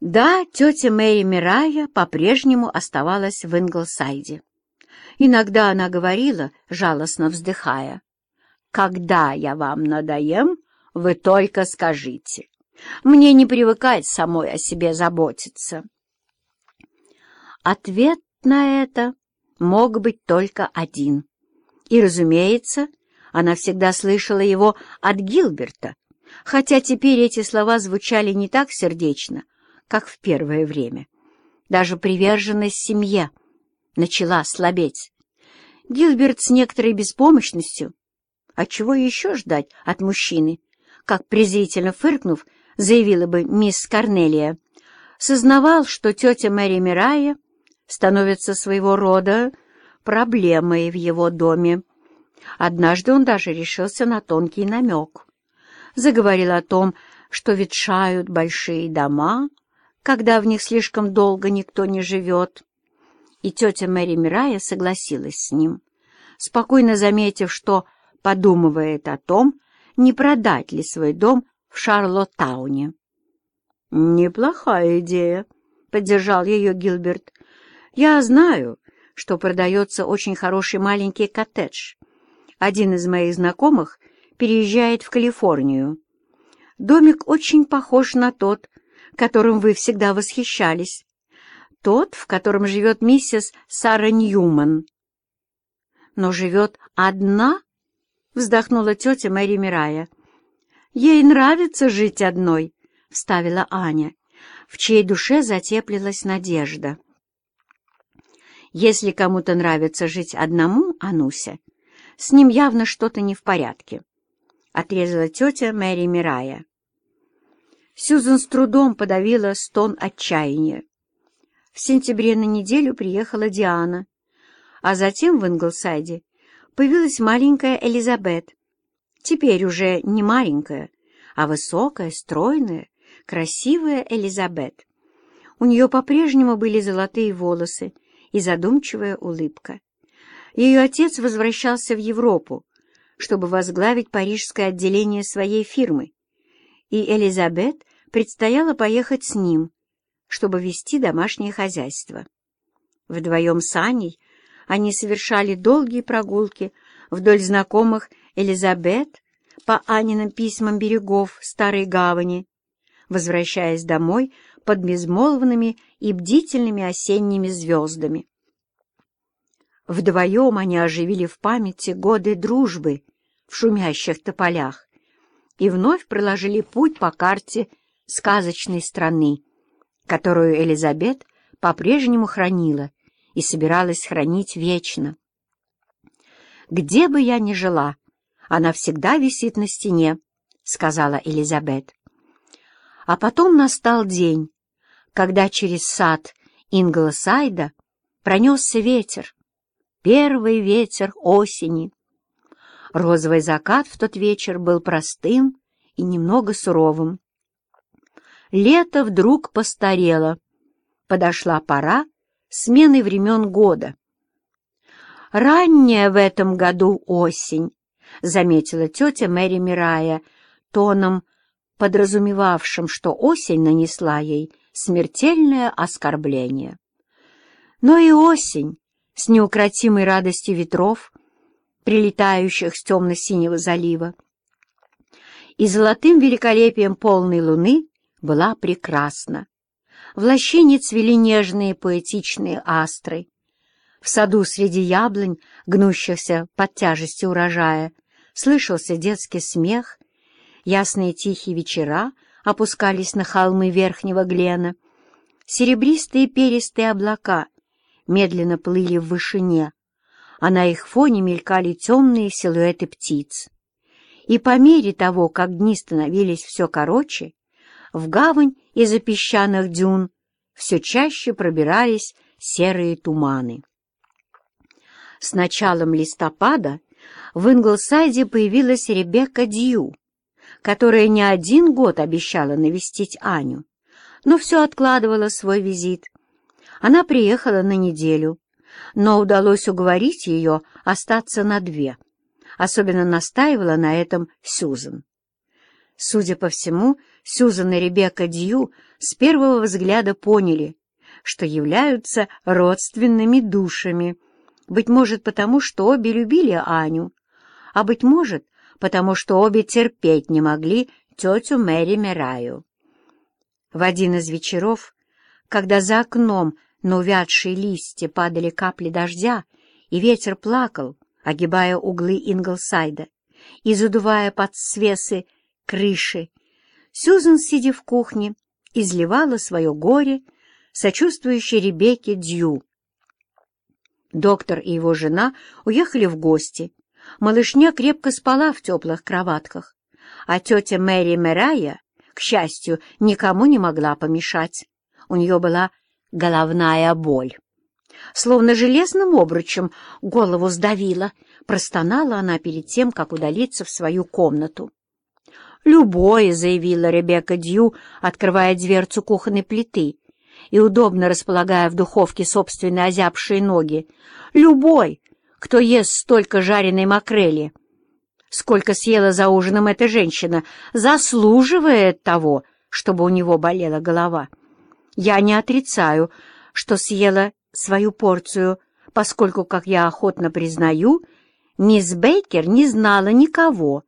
Да, тетя Мэри Мирая по-прежнему оставалась в Инглсайде. Иногда она говорила, жалостно вздыхая, «Когда я вам надоем, вы только скажите. Мне не привыкать самой о себе заботиться». Ответ на это мог быть только один. И, разумеется, она всегда слышала его от Гилберта, хотя теперь эти слова звучали не так сердечно, как в первое время. Даже приверженность семье начала слабеть. Гилберт с некоторой беспомощностью, а чего еще ждать от мужчины, как презрительно фыркнув, заявила бы мисс Корнелия, сознавал, что тетя Мэри Мирая становится своего рода проблемой в его доме. Однажды он даже решился на тонкий намек. Заговорил о том, что ветшают большие дома, когда в них слишком долго никто не живет. И тетя Мэри Мирая согласилась с ним, спокойно заметив, что подумывает о том, не продать ли свой дом в Шарлоттауне. «Неплохая идея», — поддержал ее Гилберт. «Я знаю, что продается очень хороший маленький коттедж. Один из моих знакомых переезжает в Калифорнию. Домик очень похож на тот, которым вы всегда восхищались. Тот, в котором живет миссис Сара Ньюман. Но живет одна? Вздохнула тетя Мэри Мирая. Ей нравится жить одной, вставила Аня, в чьей душе затеплилась надежда. Если кому-то нравится жить одному, Ануся, с ним явно что-то не в порядке, — отрезала тетя Мэри Мирая. Сьюзен с трудом подавила стон отчаяния. В сентябре на неделю приехала Диана, а затем в Инглсайде появилась маленькая Элизабет. Теперь уже не маленькая, а высокая, стройная, красивая Элизабет. У нее по-прежнему были золотые волосы и задумчивая улыбка. Ее отец возвращался в Европу, чтобы возглавить парижское отделение своей фирмы, и Элизабет предстояло поехать с ним, чтобы вести домашнее хозяйство. Вдвоем с Аней они совершали долгие прогулки вдоль знакомых Элизабет по Аниным письмам берегов Старой Гавани, возвращаясь домой под безмолвными и бдительными осенними звездами. Вдвоем они оживили в памяти годы дружбы в шумящих тополях и вновь проложили путь по карте сказочной страны, которую Элизабет по-прежнему хранила и собиралась хранить вечно. «Где бы я ни жила, она всегда висит на стене», — сказала Элизабет. А потом настал день, когда через сад Инглсайда пронесся ветер, первый ветер осени. Розовый закат в тот вечер был простым и немного суровым. Лето вдруг постарело. Подошла пора смены времен года. «Ранняя в этом году осень», — заметила тетя Мэри Мирая, тоном, подразумевавшим, что осень нанесла ей смертельное оскорбление. Но и осень с неукротимой радостью ветров, прилетающих с темно-синего залива, и золотым великолепием полной луны была прекрасна. В лощине цвели нежные поэтичные астры. В саду среди яблонь, гнущихся под тяжестью урожая, слышался детский смех. Ясные тихие вечера опускались на холмы верхнего Глена. Серебристые перистые облака медленно плыли в вышине, а на их фоне мелькали темные силуэты птиц. И по мере того, как дни становились все короче, в гавань из-за песчаных дюн все чаще пробирались серые туманы. С началом листопада в Инглсайде появилась Ребекка Дью, которая не один год обещала навестить Аню, но все откладывала свой визит. Она приехала на неделю, но удалось уговорить ее остаться на две. Особенно настаивала на этом Сюзан. Судя по всему, Сюзан и Ребекка Дью с первого взгляда поняли, что являются родственными душами. Быть может, потому что обе любили Аню, а, быть может, потому что обе терпеть не могли тетю Мэри Мираю. В один из вечеров, когда за окном на увядшие листья падали капли дождя, и ветер плакал, огибая углы Инглсайда и задувая под свесы крыши, Сюзан, сидя в кухне, изливала свое горе сочувствующей Ребекке Дью. Доктор и его жена уехали в гости. Малышня крепко спала в теплых кроватках, а тетя Мэри Мэрая, к счастью, никому не могла помешать. У нее была головная боль. Словно железным обручем голову сдавила, простонала она перед тем, как удалиться в свою комнату. «Любое», — заявила Ребекка Дью, открывая дверцу кухонной плиты и удобно располагая в духовке собственные озябшие ноги. «Любой, кто ест столько жареной макрели, сколько съела за ужином эта женщина, заслуживает того, чтобы у него болела голова. Я не отрицаю, что съела свою порцию, поскольку, как я охотно признаю, мисс Бейкер не знала никого,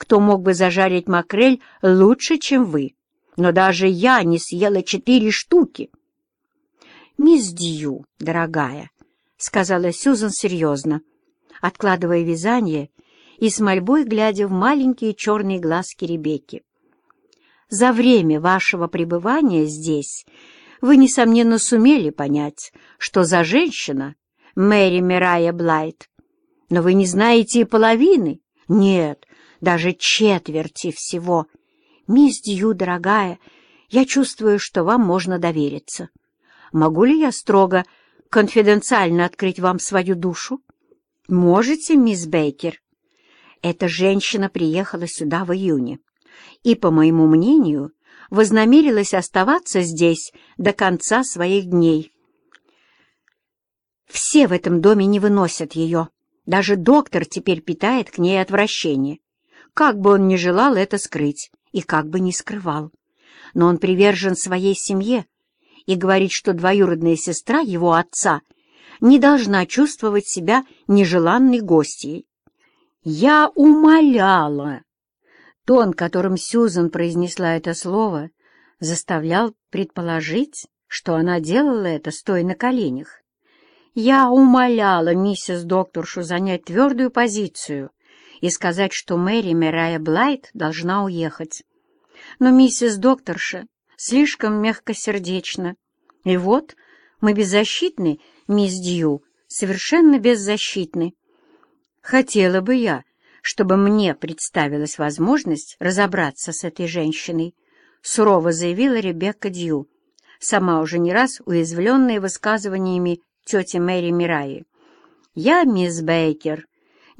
кто мог бы зажарить макрель лучше, чем вы. Но даже я не съела четыре штуки. «Мисс Дью, дорогая», — сказала Сюзан серьезно, откладывая вязание и с мольбой глядя в маленькие черные глазки Ребекки. «За время вашего пребывания здесь вы, несомненно, сумели понять, что за женщина Мэри Мирая Блайт. Но вы не знаете и половины. Нет, даже четверти всего. Мисс Дью, дорогая, я чувствую, что вам можно довериться. Могу ли я строго, конфиденциально открыть вам свою душу? Можете, мисс Бейкер. Эта женщина приехала сюда в июне и, по моему мнению, вознамерилась оставаться здесь до конца своих дней. Все в этом доме не выносят ее. Даже доктор теперь питает к ней отвращение как бы он ни желал это скрыть и как бы ни скрывал. Но он привержен своей семье и говорит, что двоюродная сестра его отца не должна чувствовать себя нежеланной гостьей. «Я умоляла!» Тон, которым Сьюзан произнесла это слово, заставлял предположить, что она делала это, стоя на коленях. «Я умоляла миссис докторшу занять твердую позицию и сказать, что Мэри Мирая Блайт должна уехать. Но миссис докторша слишком мягкосердечна. И вот мы беззащитны, мисс Дью, совершенно беззащитны. Хотела бы я, чтобы мне представилась возможность разобраться с этой женщиной, сурово заявила Ребекка Дью, сама уже не раз уязвленная высказываниями тети Мэри Мираи. «Я, мисс Бейкер,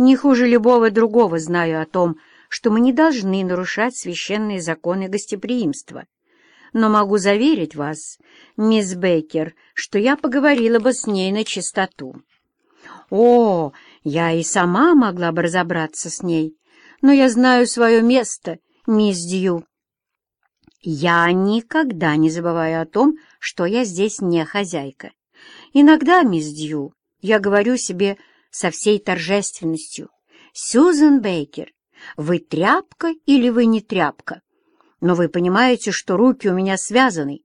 не хуже любого другого знаю о том, что мы не должны нарушать священные законы гостеприимства. Но могу заверить вас, мисс Бейкер, что я поговорила бы с ней на чистоту. О, я и сама могла бы разобраться с ней, но я знаю свое место, мисс Дью. Я никогда не забываю о том, что я здесь не хозяйка. Иногда, мисс Дью, я говорю себе со всей торжественностью. «Сьюзен Бейкер, вы тряпка или вы не тряпка? Но вы понимаете, что руки у меня связаны.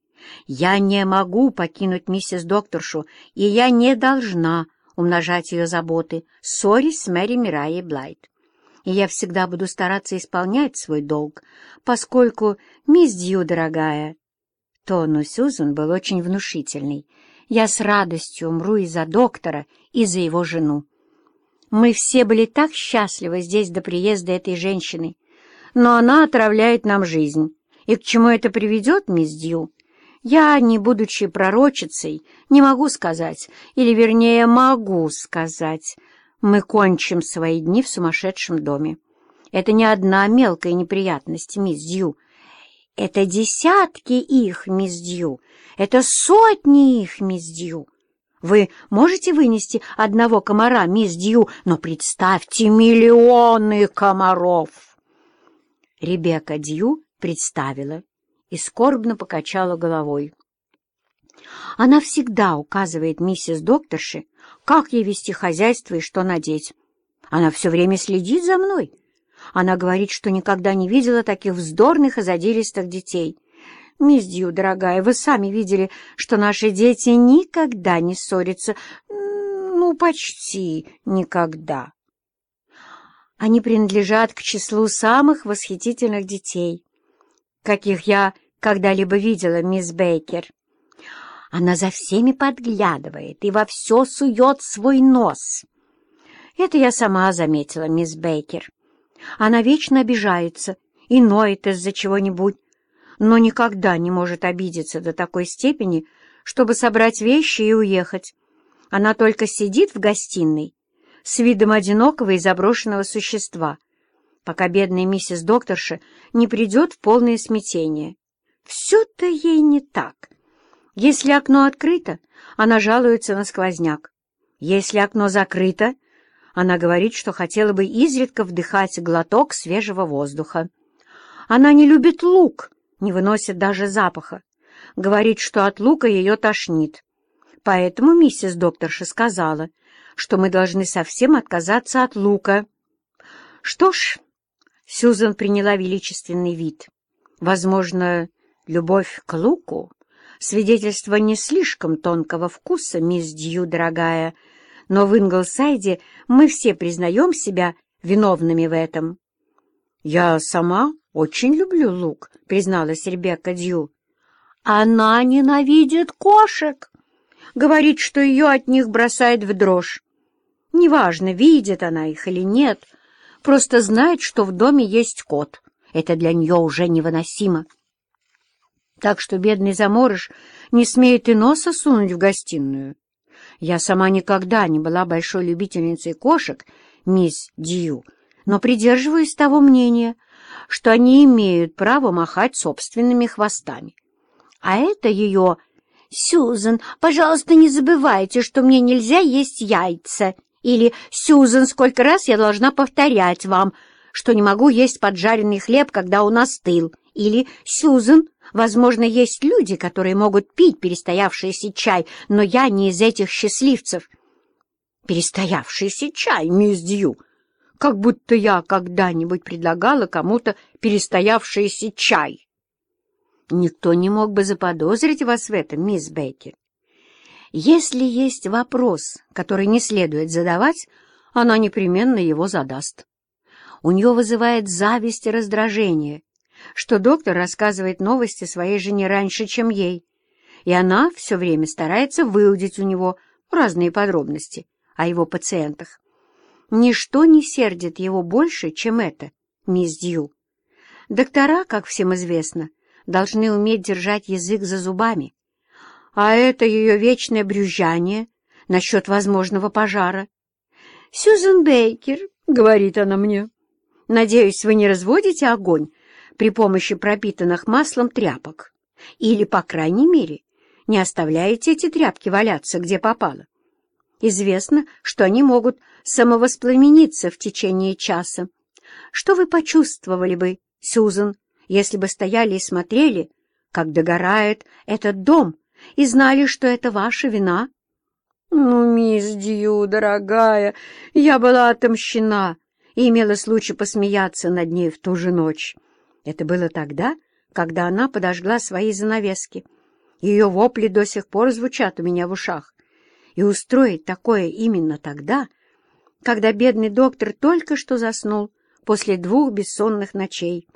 Я не могу покинуть миссис докторшу, и я не должна умножать ее заботы, ссорясь с Мэри Мирайей Блайт. И я всегда буду стараться исполнять свой долг, поскольку, мисс Дью, дорогая...» Тон у Сьюзен был очень внушительный. «Я с радостью умру и за доктора, и за его жену. Мы все были так счастливы здесь до приезда этой женщины, но она отравляет нам жизнь. И к чему это приведет, мисс Дью? Я, не будучи пророчицей, не могу сказать, или, вернее, могу сказать. Мы кончим свои дни в сумасшедшем доме. Это не одна мелкая неприятность, мисс Дью. Это десятки их, мисс Дью. Это сотни их, мисс Дью. Вы можете вынести одного комара, мисс Дью, но представьте миллионы комаров!» Ребекка Дью представила и скорбно покачала головой. Она всегда указывает миссис докторши, как ей вести хозяйство и что надеть. Она все время следит за мной. Она говорит, что никогда не видела таких вздорных и задиристых детей. Мисс Дью, дорогая, вы сами видели, что наши дети никогда не ссорятся. Ну, почти никогда. Они принадлежат к числу самых восхитительных детей, каких я когда-либо видела, мисс Бейкер. Она за всеми подглядывает и во все сует свой нос. Это я сама заметила, мисс Бейкер. Она вечно обижается и ноет из-за чего-нибудь, но никогда не может обидеться до такой степени, чтобы собрать вещи и уехать. Она только сидит в гостиной с видом одинокого и заброшенного существа, пока бедная миссис докторша не придет в полное смятение. Все-то ей не так. Если окно открыто, она жалуется на сквозняк. Если окно закрыто, она говорит, что хотела бы изредка вдыхать глоток свежего воздуха. Она не любит лук, не выносит даже запаха. Говорит, что от лука ее тошнит. Поэтому миссис докторша сказала, что мы должны совсем отказаться от лука. Что ж, Сюзан приняла величественный вид. Возможно, любовь к луку — свидетельство не слишком тонкого вкуса, мисс Дью, дорогая, — но в Инглсайде мы все признаем себя виновными в этом. — Я сама очень люблю лук, — призналась Ребекка Дью. — Она ненавидит кошек. Говорит, что ее от них бросает в дрожь. Неважно, видит она их или нет, просто знает, что в доме есть кот. Это для нее уже невыносимо. Так что бедный заморыш не смеет и носа сунуть в гостиную. Я сама никогда не была большой любительницей кошек, мисс Дью, но придерживаюсь того мнения, что они имеют право махать собственными хвостами. А это ее... «Сюзан, пожалуйста, не забывайте, что мне нельзя есть яйца». Или «Сюзан, сколько раз я должна повторять вам, что не могу есть поджаренный хлеб, когда он остыл». Или «Сюзан, Возможно, есть люди, которые могут пить перестоявшийся чай, но я не из этих счастливцев. Перестоявшийся чай, мисс Дью, как будто я когда-нибудь предлагала кому-то перестоявшийся чай. Никто не мог бы заподозрить вас в этом, мисс Бейкер. Если есть вопрос, который не следует задавать, она непременно его задаст. У нее вызывает зависть и раздражение, что доктор рассказывает новости своей жене раньше, чем ей, и она все время старается выудить у него разные подробности о его пациентах. Ничто не сердит его больше, чем это, мисс Дью. Доктора, как всем известно, должны уметь держать язык за зубами, а это ее вечное брюзжание насчет возможного пожара. «Сьюзен Бейкер», — говорит она мне, — «надеюсь, вы не разводите огонь при помощи пропитанных маслом тряпок. Или, по крайней мере, не оставляете эти тряпки валяться, где попало. Известно, что они могут самовоспламениться в течение часа. Что вы почувствовали бы, Сюзан, если бы стояли и смотрели, как догорает этот дом, и знали, что это ваша вина? Ну, мисс Дью, дорогая, я была отомщена и имела случай посмеяться над ней в ту же ночь. Это было тогда, когда она подожгла свои занавески. Ее вопли до сих пор звучат у меня в ушах. И устроить такое именно тогда, когда бедный доктор только что заснул после двух бессонных ночей.